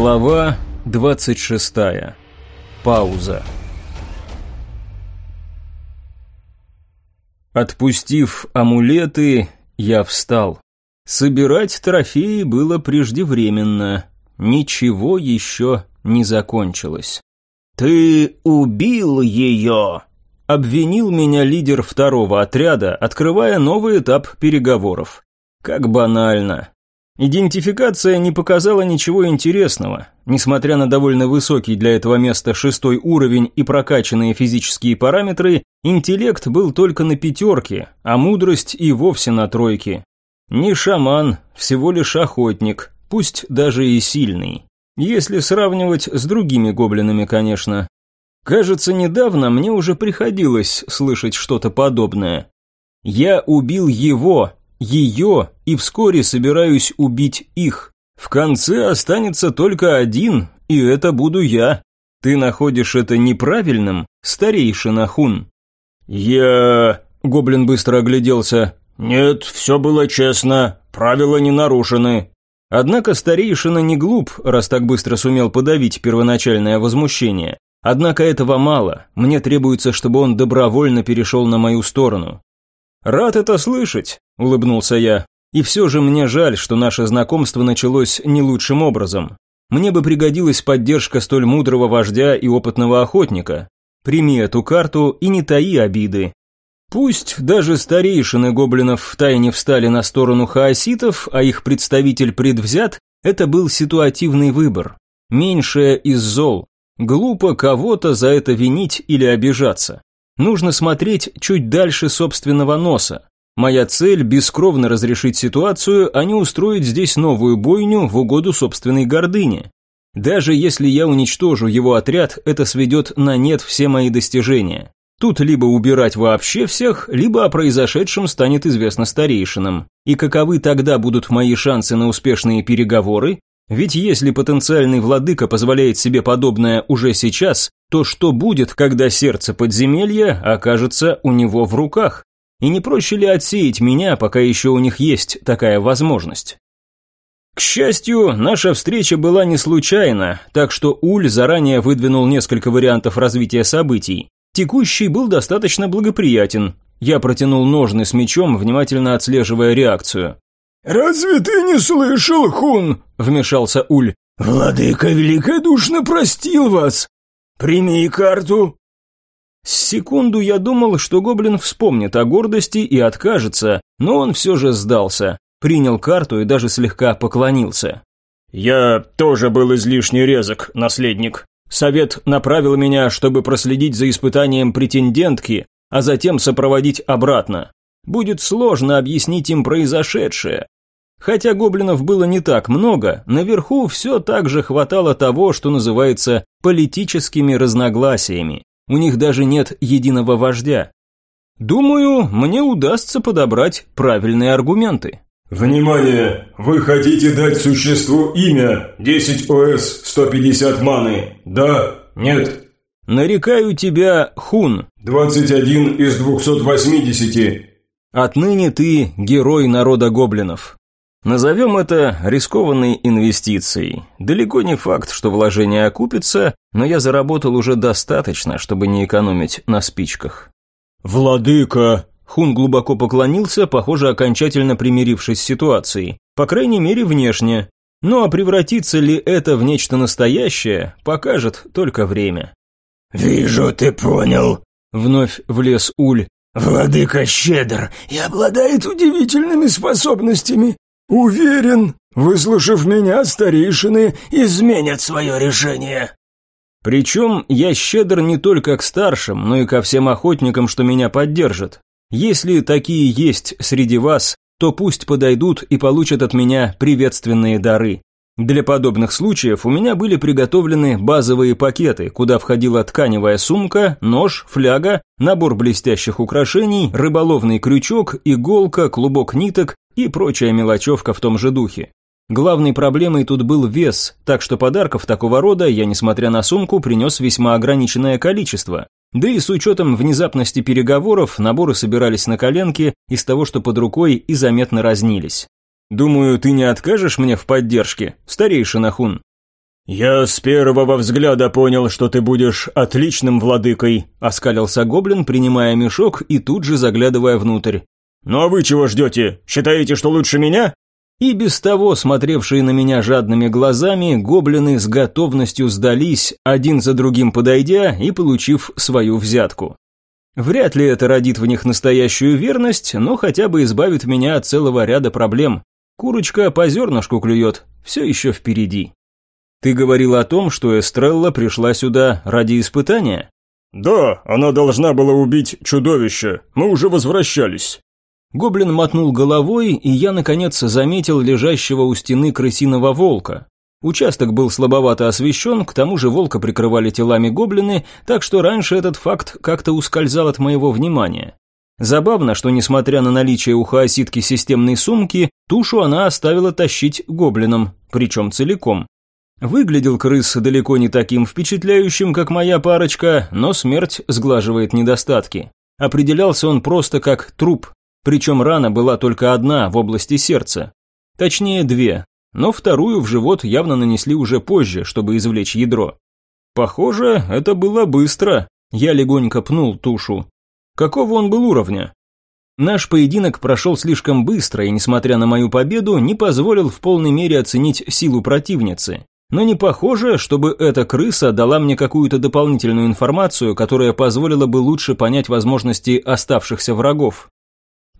Глава 26. Пауза. Отпустив амулеты, я встал. Собирать трофеи было преждевременно. Ничего еще не закончилось. «Ты убил ее!» Обвинил меня лидер второго отряда, открывая новый этап переговоров. Как банально. Идентификация не показала ничего интересного. Несмотря на довольно высокий для этого места шестой уровень и прокачанные физические параметры, интеллект был только на пятерке, а мудрость и вовсе на тройке. Не шаман, всего лишь охотник, пусть даже и сильный. Если сравнивать с другими гоблинами, конечно. Кажется, недавно мне уже приходилось слышать что-то подобное. Я убил его, ее и вскоре собираюсь убить их. В конце останется только один, и это буду я. Ты находишь это неправильным, старейшина Хун?» «Я...» — гоблин быстро огляделся. «Нет, все было честно, правила не нарушены». Однако старейшина не глуп, раз так быстро сумел подавить первоначальное возмущение. Однако этого мало, мне требуется, чтобы он добровольно перешел на мою сторону. «Рад это слышать», – улыбнулся я. «И все же мне жаль, что наше знакомство началось не лучшим образом. Мне бы пригодилась поддержка столь мудрого вождя и опытного охотника. Прими эту карту и не таи обиды. Пусть даже старейшины гоблинов втайне встали на сторону хаоситов, а их представитель предвзят, это был ситуативный выбор. Меньшее из зол. Глупо кого-то за это винить или обижаться. Нужно смотреть чуть дальше собственного носа. Моя цель – бескровно разрешить ситуацию, а не устроить здесь новую бойню в угоду собственной гордыне. Даже если я уничтожу его отряд, это сведет на нет все мои достижения. Тут либо убирать вообще всех, либо о произошедшем станет известно старейшинам. И каковы тогда будут мои шансы на успешные переговоры? Ведь если потенциальный владыка позволяет себе подобное уже сейчас, то что будет, когда сердце подземелья окажется у него в руках? И не проще ли отсеять меня, пока еще у них есть такая возможность? К счастью, наша встреча была не случайна, так что Уль заранее выдвинул несколько вариантов развития событий. Текущий был достаточно благоприятен. Я протянул ножны с мечом, внимательно отслеживая реакцию. «Разве ты не слышал, Хун?» – вмешался Уль. «Владыка великодушно простил вас. «Прими карту!» С секунду я думал, что гоблин вспомнит о гордости и откажется, но он все же сдался, принял карту и даже слегка поклонился. «Я тоже был излишне резок, наследник. Совет направил меня, чтобы проследить за испытанием претендентки, а затем сопроводить обратно. Будет сложно объяснить им произошедшее, Хотя гоблинов было не так много, наверху все так же хватало того, что называется политическими разногласиями. У них даже нет единого вождя. Думаю, мне удастся подобрать правильные аргументы. Внимание! Вы хотите дать существу имя 10 ОС 150 маны? Да? Нет? Нарекаю тебя Хун. 21 из 280. Отныне ты герой народа гоблинов. Назовем это рискованной инвестицией. Далеко не факт, что вложение окупится, но я заработал уже достаточно, чтобы не экономить на спичках. «Владыка!» Хун глубоко поклонился, похоже, окончательно примирившись с ситуацией. По крайней мере, внешне. Ну а превратится ли это в нечто настоящее, покажет только время. «Вижу, ты понял», — вновь влез Уль. «Владыка щедр и обладает удивительными способностями. «Уверен, выслушав меня, старейшины изменят свое решение». Причем я щедр не только к старшим, но и ко всем охотникам, что меня поддержат. Если такие есть среди вас, то пусть подойдут и получат от меня приветственные дары. Для подобных случаев у меня были приготовлены базовые пакеты, куда входила тканевая сумка, нож, фляга, набор блестящих украшений, рыболовный крючок, иголка, клубок ниток и прочая мелочевка в том же духе. Главной проблемой тут был вес, так что подарков такого рода я, несмотря на сумку, принес весьма ограниченное количество. Да и с учетом внезапности переговоров, наборы собирались на коленке из того, что под рукой, и заметно разнились. Думаю, ты не откажешь мне в поддержке, старейшина Хун?» «Я с первого взгляда понял, что ты будешь отличным владыкой», – оскалился гоблин, принимая мешок и тут же заглядывая внутрь. «Ну а вы чего ждете? Считаете, что лучше меня?» И без того, смотревшие на меня жадными глазами, гоблины с готовностью сдались, один за другим подойдя и получив свою взятку. Вряд ли это родит в них настоящую верность, но хотя бы избавит меня от целого ряда проблем. Курочка по зернышку клюет, все еще впереди. Ты говорил о том, что Эстрелла пришла сюда ради испытания? Да, она должна была убить чудовище. Мы уже возвращались. Гоблин мотнул головой, и я, наконец, заметил лежащего у стены крысиного волка. Участок был слабовато освещен, к тому же волка прикрывали телами гоблины, так что раньше этот факт как-то ускользал от моего внимания. Забавно, что несмотря на наличие у хаоситки системной сумки, тушу она оставила тащить гоблином, причем целиком. Выглядел крыс далеко не таким впечатляющим, как моя парочка, но смерть сглаживает недостатки. Определялся он просто как труп, причем рана была только одна в области сердца. Точнее, две, но вторую в живот явно нанесли уже позже, чтобы извлечь ядро. Похоже, это было быстро. Я легонько пнул тушу. Какого он был уровня? Наш поединок прошел слишком быстро и, несмотря на мою победу, не позволил в полной мере оценить силу противницы. Но не похоже, чтобы эта крыса дала мне какую-то дополнительную информацию, которая позволила бы лучше понять возможности оставшихся врагов.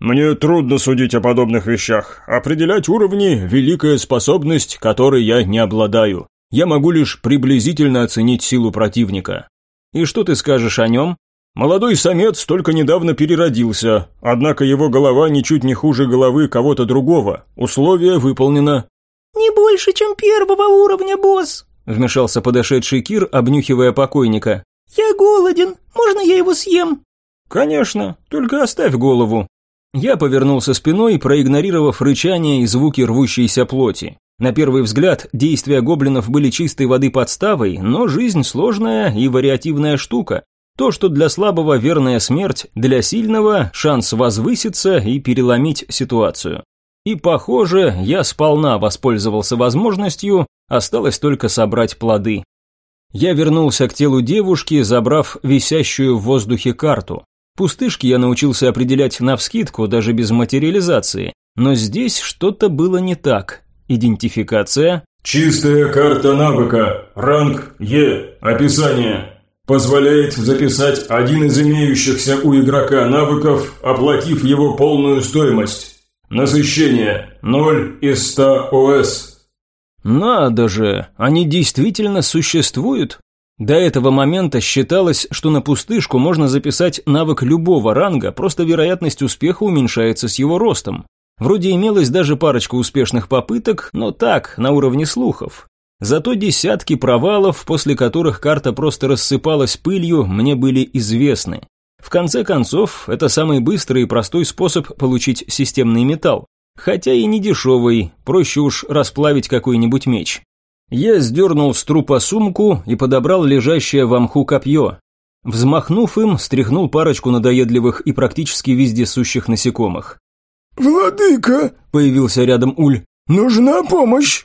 Мне трудно судить о подобных вещах. Определять уровни – великая способность, которой я не обладаю. Я могу лишь приблизительно оценить силу противника. И что ты скажешь о нем? Молодой самец только недавно переродился, однако его голова ничуть не хуже головы кого-то другого. Условие выполнено. «Не больше, чем первого уровня, босс», – вмешался подошедший Кир, обнюхивая покойника. «Я голоден, можно я его съем?» «Конечно, только оставь голову», я повернулся спиной, проигнорировав рычание и звуки рвущейся плоти. На первый взгляд, действия гоблинов были чистой воды подставой, но жизнь сложная и вариативная штука. То, что для слабого верная смерть, для сильного шанс возвыситься и переломить ситуацию. И, похоже, я сполна воспользовался возможностью, осталось только собрать плоды. Я вернулся к телу девушки, забрав висящую в воздухе карту. Пустышки я научился определять навскидку, даже без материализации. Но здесь что-то было не так. Идентификация. Чистая карта навыка. Ранг Е. Описание. Позволяет записать один из имеющихся у игрока навыков, оплатив его полную стоимость. Насыщение 0 из 100 ОС. Надо же, они действительно существуют? До этого момента считалось, что на пустышку можно записать навык любого ранга, просто вероятность успеха уменьшается с его ростом. Вроде имелось даже парочка успешных попыток, но так, на уровне слухов. Зато десятки провалов, после которых карта просто рассыпалась пылью, мне были известны. В конце концов, это самый быстрый и простой способ получить системный металл. Хотя и не дешевый, проще уж расплавить какой-нибудь меч. Я сдернул с трупа сумку и подобрал лежащее в мху копье. Взмахнув им, стряхнул парочку надоедливых и практически вездесущих насекомых. «Владыка!» – появился рядом Уль. «Нужна помощь!»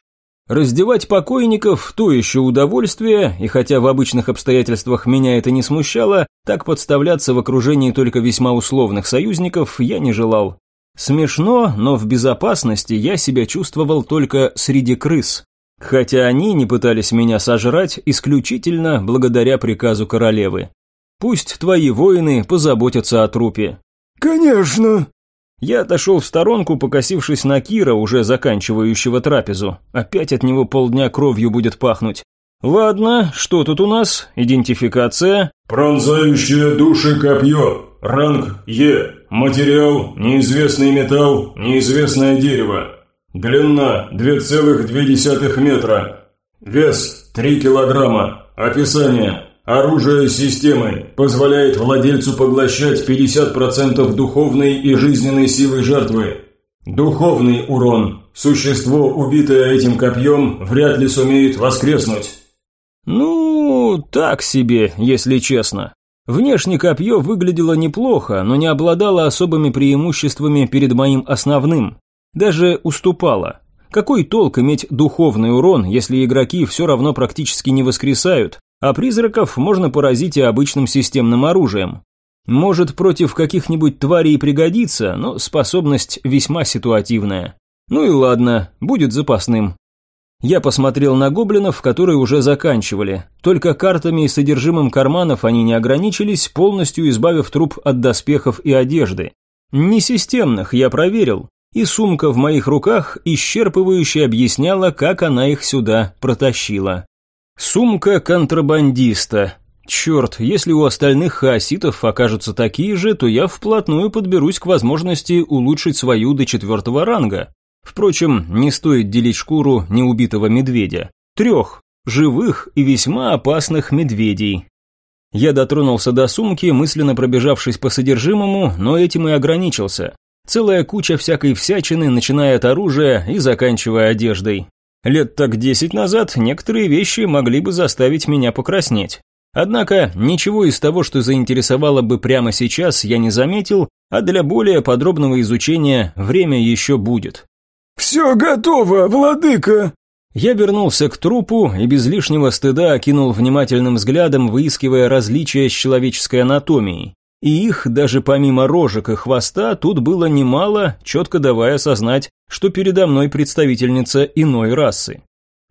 Раздевать покойников – то еще удовольствие, и хотя в обычных обстоятельствах меня это не смущало, так подставляться в окружении только весьма условных союзников я не желал. Смешно, но в безопасности я себя чувствовал только среди крыс. Хотя они не пытались меня сожрать исключительно благодаря приказу королевы. Пусть твои воины позаботятся о трупе. Конечно. Я отошел в сторонку, покосившись на Кира, уже заканчивающего трапезу. Опять от него полдня кровью будет пахнуть. Ладно, что тут у нас? Идентификация. Пронзающее души копье. Ранг Е. Материал неизвестный металл, неизвестное дерево. Длина 2,2 метра. Вес 3 килограмма. Описание. Оружие системы позволяет владельцу поглощать 50% духовной и жизненной силы жертвы. Духовный урон. Существо, убитое этим копьем, вряд ли сумеет воскреснуть. Ну, так себе, если честно. Внешне копье выглядело неплохо, но не обладало особыми преимуществами перед моим основным даже уступала. Какой толк иметь духовный урон, если игроки все равно практически не воскресают, а призраков можно поразить и обычным системным оружием? Может, против каких-нибудь тварей пригодится, но способность весьма ситуативная. Ну и ладно, будет запасным. Я посмотрел на гоблинов, которые уже заканчивали. Только картами и содержимым карманов они не ограничились, полностью избавив труп от доспехов и одежды. Несистемных, я проверил. И сумка в моих руках исчерпывающе объясняла, как она их сюда протащила. Сумка контрабандиста. Черт, если у остальных хаоситов окажутся такие же, то я вплотную подберусь к возможности улучшить свою до четвертого ранга. Впрочем, не стоит делить шкуру неубитого медведя. Трех, живых и весьма опасных медведей. Я дотронулся до сумки, мысленно пробежавшись по содержимому, но этим и ограничился. Целая куча всякой всячины, начиная от оружия и заканчивая одеждой. Лет так десять назад некоторые вещи могли бы заставить меня покраснеть. Однако ничего из того, что заинтересовало бы прямо сейчас, я не заметил, а для более подробного изучения время еще будет. «Все готово, владыка!» Я вернулся к трупу и без лишнего стыда окинул внимательным взглядом, выискивая различия с человеческой анатомией. И их, даже помимо рожек и хвоста, тут было немало, четко давая осознать, что передо мной представительница иной расы.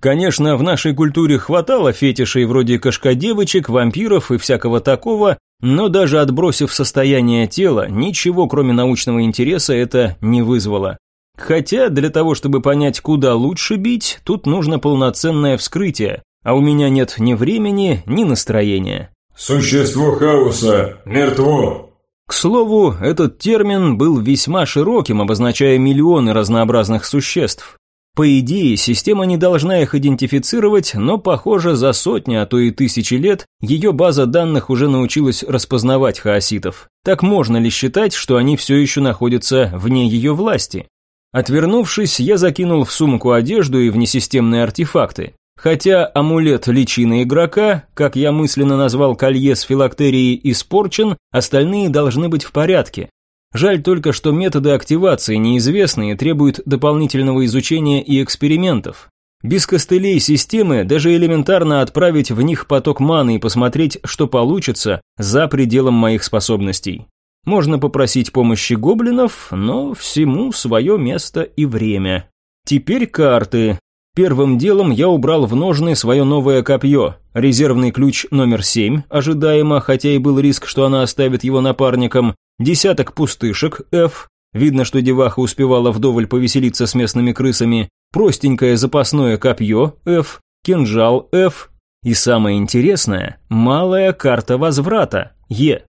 Конечно, в нашей культуре хватало фетишей вроде кошкодевочек, вампиров и всякого такого, но даже отбросив состояние тела, ничего кроме научного интереса это не вызвало. Хотя для того, чтобы понять, куда лучше бить, тут нужно полноценное вскрытие, а у меня нет ни времени, ни настроения. «Существо хаоса мертво», к слову, этот термин был весьма широким, обозначая миллионы разнообразных существ. По идее, система не должна их идентифицировать, но, похоже, за сотни, а то и тысячи лет ее база данных уже научилась распознавать хаоситов. Так можно ли считать, что они все еще находятся вне ее власти? Отвернувшись, я закинул в сумку одежду и внесистемные артефакты. Хотя амулет личины игрока, как я мысленно назвал колье с филактерией, испорчен, остальные должны быть в порядке. Жаль только, что методы активации неизвестны и требуют дополнительного изучения и экспериментов. Без костылей системы даже элементарно отправить в них поток маны и посмотреть, что получится, за пределом моих способностей. Можно попросить помощи гоблинов, но всему свое место и время. Теперь карты. Первым делом я убрал в ножны свое новое копье, резервный ключ номер 7, ожидаемо, хотя и был риск, что она оставит его напарником, десяток пустышек F, видно, что деваха успевала вдоволь повеселиться с местными крысами, простенькое запасное копье F, кинжал F и самое интересное, малая карта возврата Е.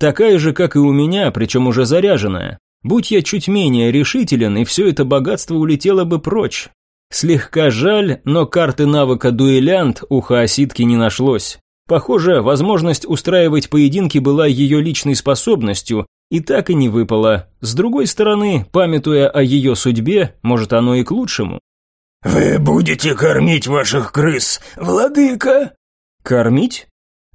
Такая же, как и у меня, причем уже заряженная. Будь я чуть менее решителен, и все это богатство улетело бы прочь. Слегка жаль, но карты навыка дуэлянт у хаоситки не нашлось. Похоже, возможность устраивать поединки была ее личной способностью, и так и не выпала. С другой стороны, памятуя о ее судьбе, может оно и к лучшему. «Вы будете кормить ваших крыс, владыка?» «Кормить?»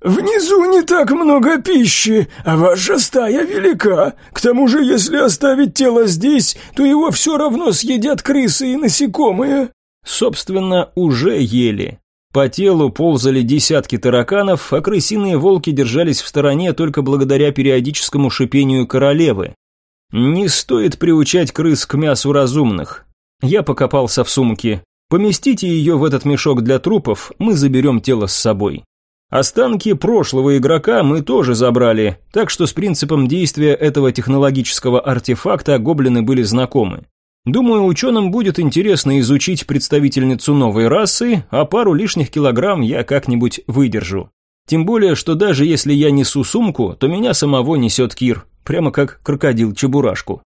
«Внизу не так много пищи, а ваша стая велика. К тому же, если оставить тело здесь, то его все равно съедят крысы и насекомые». Собственно, уже ели. По телу ползали десятки тараканов, а крысиные волки держались в стороне только благодаря периодическому шипению королевы. Не стоит приучать крыс к мясу разумных. Я покопался в сумке. Поместите ее в этот мешок для трупов, мы заберем тело с собой. Останки прошлого игрока мы тоже забрали, так что с принципом действия этого технологического артефакта гоблины были знакомы. Думаю, ученым будет интересно изучить представительницу новой расы, а пару лишних килограмм я как-нибудь выдержу. Тем более, что даже если я несу сумку, то меня самого несет Кир, прямо как крокодил-чебурашку.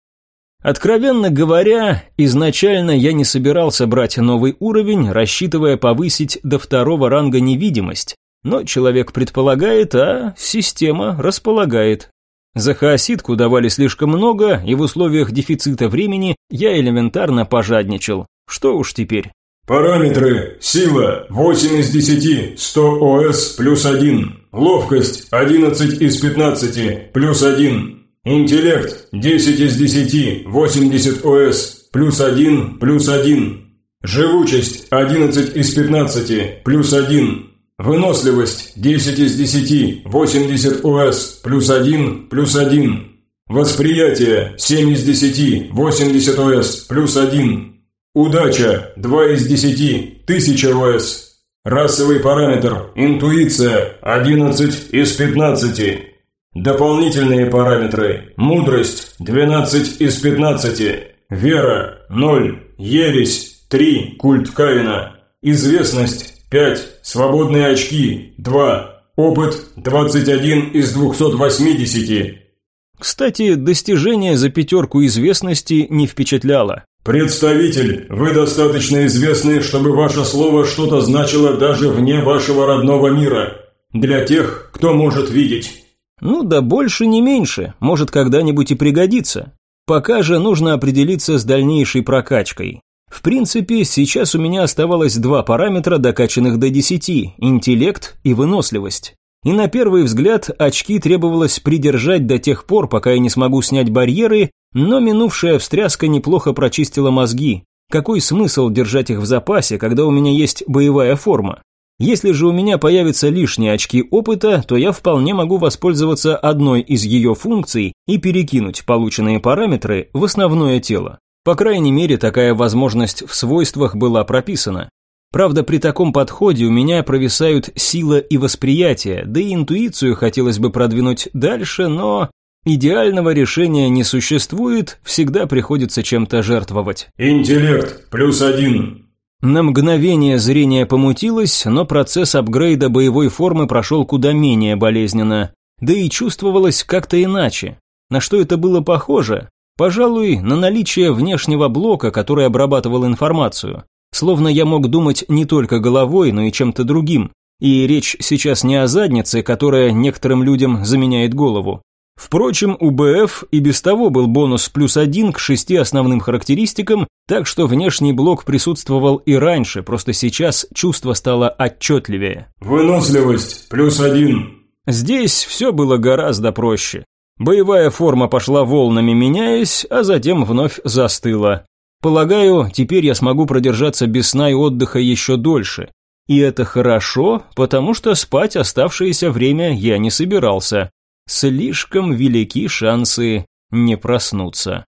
Откровенно говоря, изначально я не собирался брать новый уровень, рассчитывая повысить до второго ранга невидимость, но человек предполагает, а система располагает. За хаоситку давали слишком много, и в условиях дефицита времени я элементарно пожадничал. Что уж теперь. Параметры. Сила 8 из 10, 100 ОС плюс 1. Ловкость 11 из 15 плюс 1. Интеллект 10 из 10, 80 ОС плюс 1 плюс 1. Живучесть 11 из 15, плюс 1. Выносливость 10 из 10, 80 ОС, плюс 1, плюс 1. Восприятие 7 из 10, 80 ОС, плюс 1. Удача 2 из 10, 1000 ОС. Расовый параметр интуиция 11 из 15. Дополнительные параметры мудрость 12 из 15. Вера 0, ересь 3, культ Каина. Известность 5, свободные очки 2, опыт 21 из 280. Кстати, достижение за пятерку известности не впечатляло. «Представитель, вы достаточно известны, чтобы ваше слово что-то значило даже вне вашего родного мира. Для тех, кто может видеть». Ну да больше не меньше, может когда-нибудь и пригодится. Пока же нужно определиться с дальнейшей прокачкой. В принципе, сейчас у меня оставалось два параметра, докачанных до 10 – интеллект и выносливость. И на первый взгляд очки требовалось придержать до тех пор, пока я не смогу снять барьеры, но минувшая встряска неплохо прочистила мозги. Какой смысл держать их в запасе, когда у меня есть боевая форма? Если же у меня появятся лишние очки опыта, то я вполне могу воспользоваться одной из ее функций и перекинуть полученные параметры в основное тело. По крайней мере, такая возможность в свойствах была прописана. Правда, при таком подходе у меня провисают сила и восприятие, да и интуицию хотелось бы продвинуть дальше, но идеального решения не существует, всегда приходится чем-то жертвовать. Интеллект плюс один. На мгновение зрение помутилось, но процесс апгрейда боевой формы прошел куда менее болезненно, да и чувствовалось как-то иначе. На что это было похоже? Пожалуй, на наличие внешнего блока, который обрабатывал информацию. Словно я мог думать не только головой, но и чем-то другим. И речь сейчас не о заднице, которая некоторым людям заменяет голову. Впрочем, у БФ и без того был бонус плюс один к шести основным характеристикам, так что внешний блок присутствовал и раньше, просто сейчас чувство стало отчетливее. Выносливость плюс один. Здесь все было гораздо проще. Боевая форма пошла волнами меняясь, а затем вновь застыла. Полагаю, теперь я смогу продержаться без сна и отдыха еще дольше. И это хорошо, потому что спать оставшееся время я не собирался. Слишком велики шансы не проснуться.